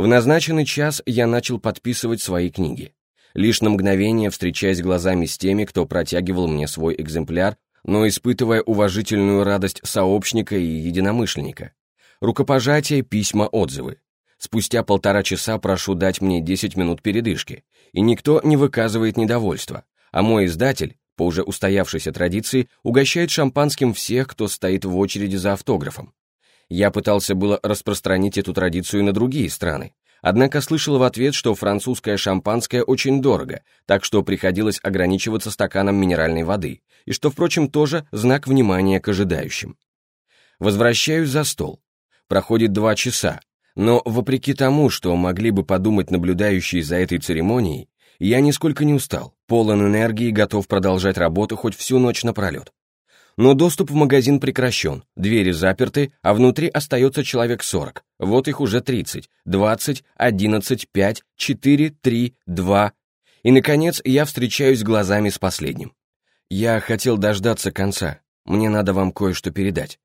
В назначенный час я начал подписывать свои книги. Лишь на мгновение встречаясь глазами с теми, кто протягивал мне свой экземпляр, но испытывая уважительную радость сообщника и единомышленника. Рукопожатие, письма, отзывы. Спустя полтора часа прошу дать мне 10 минут передышки, и никто не выказывает недовольства, а мой издатель, по уже устоявшейся традиции, угощает шампанским всех, кто стоит в очереди за автографом. Я пытался было распространить эту традицию на другие страны, однако слышал в ответ, что французское шампанское очень дорого, так что приходилось ограничиваться стаканом минеральной воды, и что, впрочем, тоже знак внимания к ожидающим. Возвращаюсь за стол. Проходит два часа, но, вопреки тому, что могли бы подумать наблюдающие за этой церемонией, я нисколько не устал, полон энергии и готов продолжать работу хоть всю ночь напролет. Но доступ в магазин прекращен, двери заперты, а внутри остается человек 40. Вот их уже 30, 20, 11, 5, 4, 3, 2. И, наконец, я встречаюсь глазами с последним. Я хотел дождаться конца, мне надо вам кое-что передать.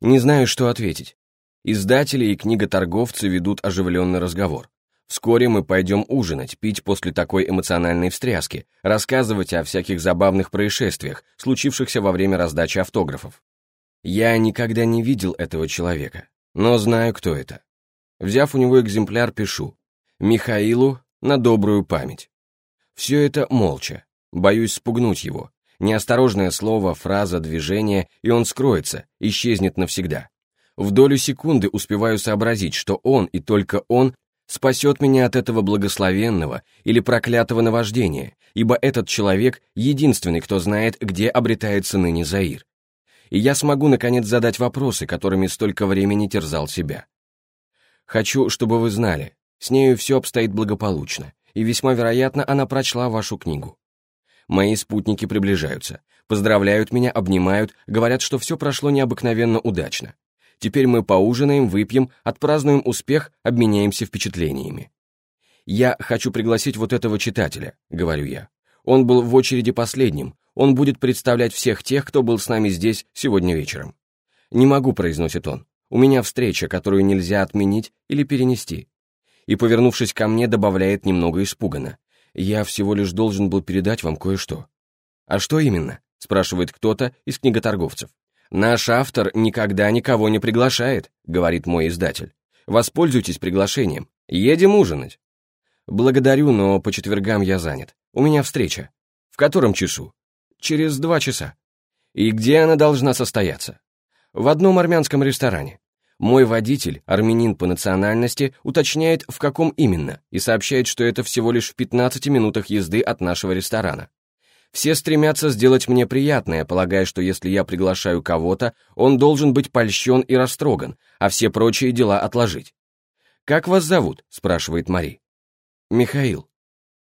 Не знаю, что ответить. Издатели и книготорговцы ведут оживленный разговор. Вскоре мы пойдем ужинать, пить после такой эмоциональной встряски, рассказывать о всяких забавных происшествиях, случившихся во время раздачи автографов. Я никогда не видел этого человека, но знаю, кто это. Взяв у него экземпляр, пишу. Михаилу на добрую память. Все это молча. Боюсь спугнуть его. Неосторожное слово, фраза, движение, и он скроется, исчезнет навсегда. В долю секунды успеваю сообразить, что он и только он спасет меня от этого благословенного или проклятого наваждения, ибо этот человек единственный, кто знает, где обретается ныне Заир. И я смогу, наконец, задать вопросы, которыми столько времени терзал себя. Хочу, чтобы вы знали, с нею все обстоит благополучно, и весьма вероятно, она прочла вашу книгу. Мои спутники приближаются, поздравляют меня, обнимают, говорят, что все прошло необыкновенно удачно. Теперь мы поужинаем, выпьем, отпразднуем успех, обменяемся впечатлениями. «Я хочу пригласить вот этого читателя», — говорю я. «Он был в очереди последним, он будет представлять всех тех, кто был с нами здесь сегодня вечером». «Не могу», — произносит он. «У меня встреча, которую нельзя отменить или перенести». И, повернувшись ко мне, добавляет немного испуганно. «Я всего лишь должен был передать вам кое-что». «А что именно?» — спрашивает кто-то из книготорговцев. «Наш автор никогда никого не приглашает», — говорит мой издатель. «Воспользуйтесь приглашением. Едем ужинать». «Благодарю, но по четвергам я занят. У меня встреча». «В котором часу?» «Через два часа». «И где она должна состояться?» «В одном армянском ресторане». Мой водитель, армянин по национальности, уточняет, в каком именно, и сообщает, что это всего лишь в 15 минутах езды от нашего ресторана. Все стремятся сделать мне приятное, полагая, что если я приглашаю кого-то, он должен быть польщен и растроган, а все прочие дела отложить. «Как вас зовут?» — спрашивает Мари. «Михаил».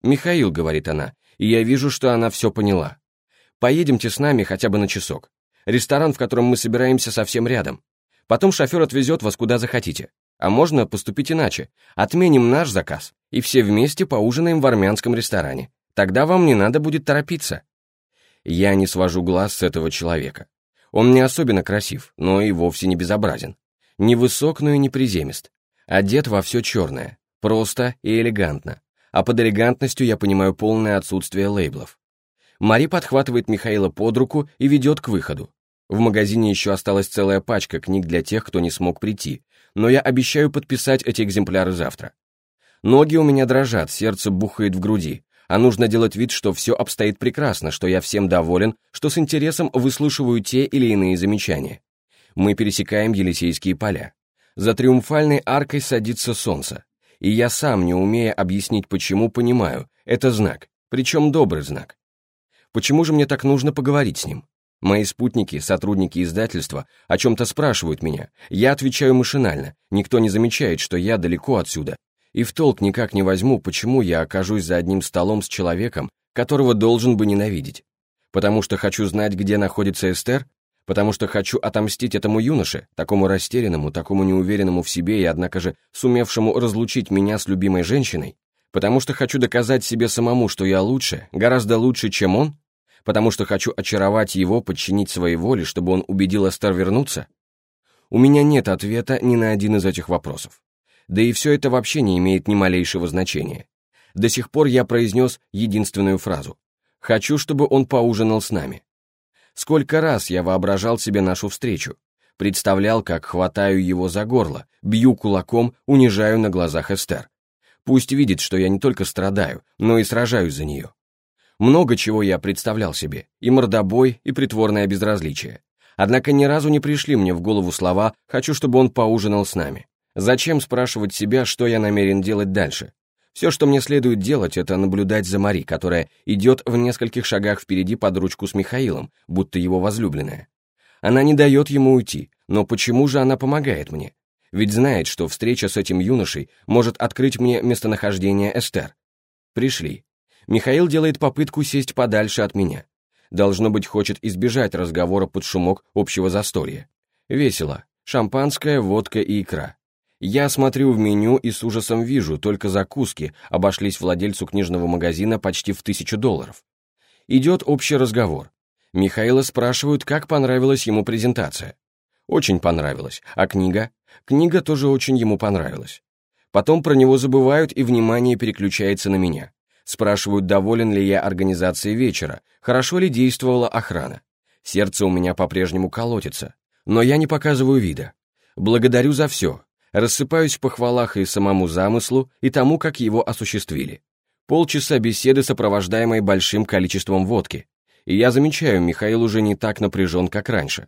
«Михаил», — говорит она, и я вижу, что она все поняла. «Поедемте с нами хотя бы на часок. Ресторан, в котором мы собираемся, совсем рядом. Потом шофер отвезет вас куда захотите. А можно поступить иначе. Отменим наш заказ, и все вместе поужинаем в армянском ресторане. Тогда вам не надо будет торопиться. Я не свожу глаз с этого человека. Он не особенно красив, но и вовсе не безобразен. Не высок, но и не приземист. Одет во все черное, просто и элегантно. А под элегантностью я понимаю полное отсутствие лейблов. Мари подхватывает Михаила под руку и ведет к выходу. В магазине еще осталась целая пачка книг для тех, кто не смог прийти, но я обещаю подписать эти экземпляры завтра. Ноги у меня дрожат, сердце бухает в груди, а нужно делать вид, что все обстоит прекрасно, что я всем доволен, что с интересом выслушиваю те или иные замечания. Мы пересекаем Елисейские поля. За триумфальной аркой садится солнце. И я сам, не умея объяснить почему, понимаю, это знак, причем добрый знак. Почему же мне так нужно поговорить с ним? Мои спутники, сотрудники издательства, о чем-то спрашивают меня. Я отвечаю машинально, никто не замечает, что я далеко отсюда, и в толк никак не возьму, почему я окажусь за одним столом с человеком, которого должен бы ненавидеть. Потому что хочу знать, где находится Эстер? Потому что хочу отомстить этому юноше, такому растерянному, такому неуверенному в себе и, однако же, сумевшему разлучить меня с любимой женщиной? Потому что хочу доказать себе самому, что я лучше, гораздо лучше, чем он? Потому что хочу очаровать его, подчинить своей воле, чтобы он убедил Эстер вернуться? У меня нет ответа ни на один из этих вопросов. Да и все это вообще не имеет ни малейшего значения. До сих пор я произнес единственную фразу. «Хочу, чтобы он поужинал с нами». Сколько раз я воображал себе нашу встречу, представлял, как хватаю его за горло, бью кулаком, унижаю на глазах Эстер. Пусть видит, что я не только страдаю, но и сражаюсь за нее. Много чего я представлял себе, и мордобой, и притворное безразличие. Однако ни разу не пришли мне в голову слова «хочу, чтобы он поужинал с нами». Зачем спрашивать себя, что я намерен делать дальше? Все, что мне следует делать, это наблюдать за Мари, которая идет в нескольких шагах впереди под ручку с Михаилом, будто его возлюбленная. Она не дает ему уйти, но почему же она помогает мне? Ведь знает, что встреча с этим юношей может открыть мне местонахождение Эстер. Пришли. Михаил делает попытку сесть подальше от меня. Должно быть, хочет избежать разговора под шумок общего застолья. Весело. Шампанское, водка и икра. Я смотрю в меню и с ужасом вижу, только закуски обошлись владельцу книжного магазина почти в тысячу долларов. Идет общий разговор. Михаила спрашивают, как понравилась ему презентация. Очень понравилась. А книга? Книга тоже очень ему понравилась. Потом про него забывают, и внимание переключается на меня. Спрашивают, доволен ли я организацией вечера, хорошо ли действовала охрана. Сердце у меня по-прежнему колотится, но я не показываю вида. Благодарю за все, рассыпаюсь в похвалах и самому замыслу, и тому, как его осуществили. Полчаса беседы, сопровождаемой большим количеством водки. И я замечаю, Михаил уже не так напряжен, как раньше.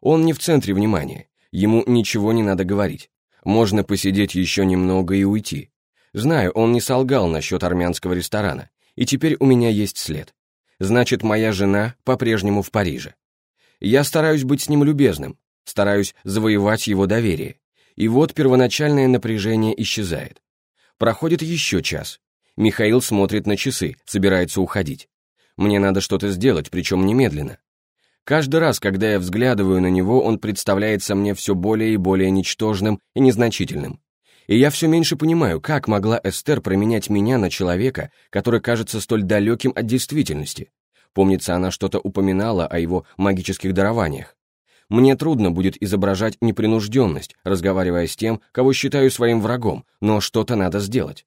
Он не в центре внимания, ему ничего не надо говорить. Можно посидеть еще немного и уйти. Знаю, он не солгал насчет армянского ресторана, и теперь у меня есть след. Значит, моя жена по-прежнему в Париже. Я стараюсь быть с ним любезным, стараюсь завоевать его доверие, и вот первоначальное напряжение исчезает. Проходит еще час. Михаил смотрит на часы, собирается уходить. Мне надо что-то сделать, причем немедленно. Каждый раз, когда я взглядываю на него, он представляется мне все более и более ничтожным и незначительным. И я все меньше понимаю, как могла Эстер променять меня на человека, который кажется столь далеким от действительности. Помнится, она что-то упоминала о его магических дарованиях. Мне трудно будет изображать непринужденность, разговаривая с тем, кого считаю своим врагом, но что-то надо сделать.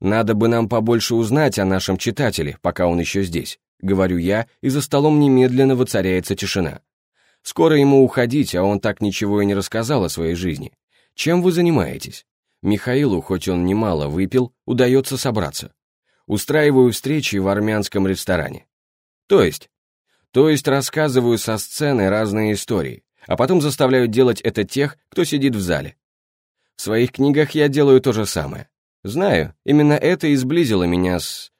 Надо бы нам побольше узнать о нашем читателе, пока он еще здесь, говорю я, и за столом немедленно воцаряется тишина. Скоро ему уходить, а он так ничего и не рассказал о своей жизни. Чем вы занимаетесь? Михаилу, хоть он немало выпил, удается собраться. Устраиваю встречи в армянском ресторане. То есть, то есть рассказываю со сцены разные истории, а потом заставляю делать это тех, кто сидит в зале. В своих книгах я делаю то же самое. Знаю, именно это и сблизило меня с...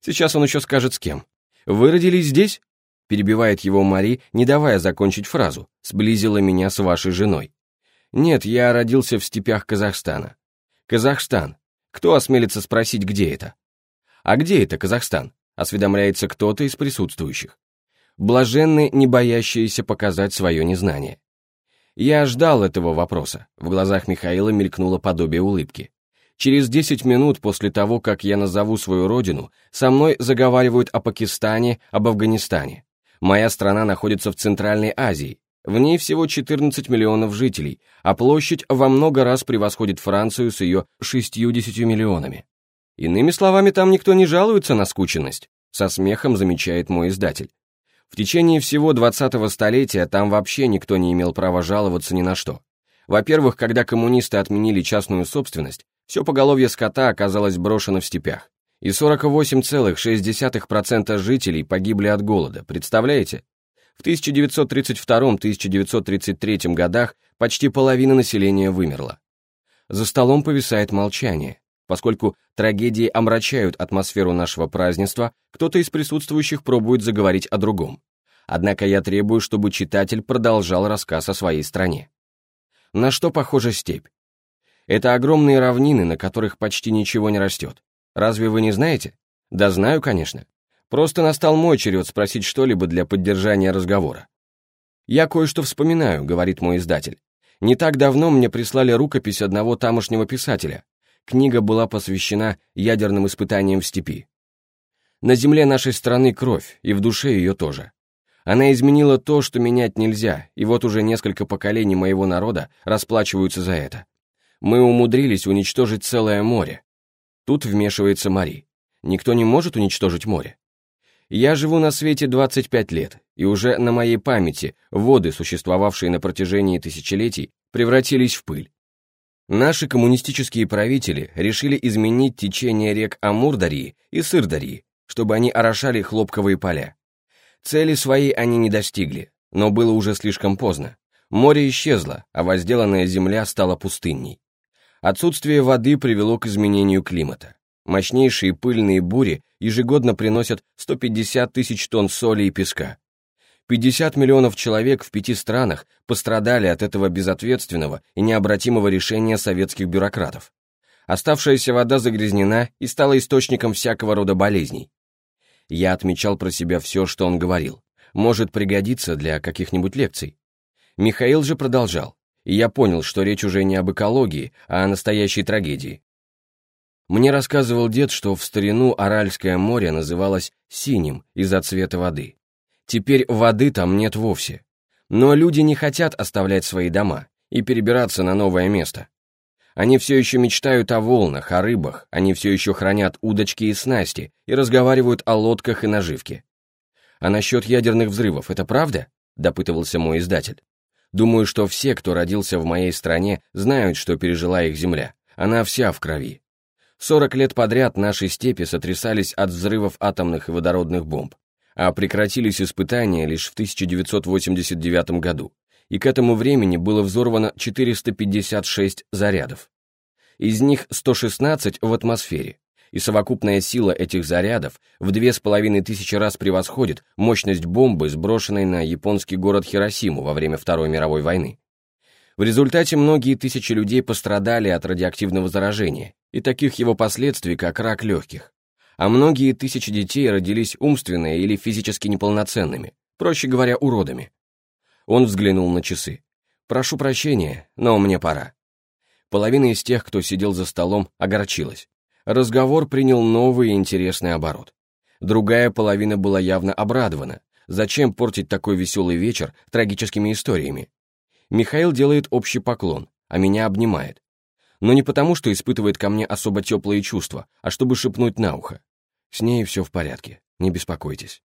Сейчас он еще скажет с кем. «Вы родились здесь?» Перебивает его Мари, не давая закончить фразу. «Сблизила меня с вашей женой». «Нет, я родился в степях Казахстана». «Казахстан. Кто осмелится спросить, где это?» «А где это Казахстан?» Осведомляется кто-то из присутствующих блаженны, не боящиеся показать свое незнание. Я ждал этого вопроса. В глазах Михаила мелькнуло подобие улыбки. Через 10 минут после того, как я назову свою родину, со мной заговаривают о Пакистане, об Афганистане. Моя страна находится в Центральной Азии. В ней всего 14 миллионов жителей, а площадь во много раз превосходит Францию с ее 60 миллионами. Иными словами, там никто не жалуется на скученность, со смехом замечает мой издатель. В течение всего 20-го столетия там вообще никто не имел права жаловаться ни на что. Во-первых, когда коммунисты отменили частную собственность, все поголовье скота оказалось брошено в степях. И 48,6% жителей погибли от голода, представляете? В 1932-1933 годах почти половина населения вымерла. За столом повисает молчание. Поскольку трагедии омрачают атмосферу нашего празднества, кто-то из присутствующих пробует заговорить о другом. Однако я требую, чтобы читатель продолжал рассказ о своей стране. На что похожа степь? Это огромные равнины, на которых почти ничего не растет. Разве вы не знаете? Да знаю, конечно. Просто настал мой черед спросить что-либо для поддержания разговора. «Я кое-что вспоминаю», — говорит мой издатель. «Не так давно мне прислали рукопись одного тамошнего писателя, Книга была посвящена ядерным испытаниям в степи. На земле нашей страны кровь, и в душе ее тоже. Она изменила то, что менять нельзя, и вот уже несколько поколений моего народа расплачиваются за это. Мы умудрились уничтожить целое море. Тут вмешивается Мари. Никто не может уничтожить море. Я живу на свете 25 лет, и уже на моей памяти воды, существовавшие на протяжении тысячелетий, превратились в пыль. Наши коммунистические правители решили изменить течение рек Амурдарии и Сырдарии, чтобы они орошали хлопковые поля. Цели своей они не достигли, но было уже слишком поздно. Море исчезло, а возделанная земля стала пустынней. Отсутствие воды привело к изменению климата. Мощнейшие пыльные бури ежегодно приносят 150 тысяч тонн соли и песка. 50 миллионов человек в пяти странах пострадали от этого безответственного и необратимого решения советских бюрократов. Оставшаяся вода загрязнена и стала источником всякого рода болезней. Я отмечал про себя все, что он говорил. Может пригодиться для каких-нибудь лекций. Михаил же продолжал, и я понял, что речь уже не об экологии, а о настоящей трагедии. Мне рассказывал дед, что в старину Аральское море называлось синим из-за цвета воды. Теперь воды там нет вовсе. Но люди не хотят оставлять свои дома и перебираться на новое место. Они все еще мечтают о волнах, о рыбах, они все еще хранят удочки и снасти и разговаривают о лодках и наживке. А насчет ядерных взрывов, это правда? Допытывался мой издатель. Думаю, что все, кто родился в моей стране, знают, что пережила их земля. Она вся в крови. 40 лет подряд наши степи сотрясались от взрывов атомных и водородных бомб, а прекратились испытания лишь в 1989 году, и к этому времени было взорвано 456 зарядов. Из них 116 в атмосфере, и совокупная сила этих зарядов в две с половиной тысячи раз превосходит мощность бомбы, сброшенной на японский город Хиросиму во время Второй мировой войны. В результате многие тысячи людей пострадали от радиоактивного заражения и таких его последствий, как рак легких. А многие тысячи детей родились умственно или физически неполноценными, проще говоря, уродами. Он взглянул на часы. «Прошу прощения, но мне пора». Половина из тех, кто сидел за столом, огорчилась. Разговор принял новый интересный оборот. Другая половина была явно обрадована. Зачем портить такой веселый вечер трагическими историями? Михаил делает общий поклон, а меня обнимает. Но не потому, что испытывает ко мне особо теплые чувства, а чтобы шепнуть на ухо. С ней все в порядке, не беспокойтесь.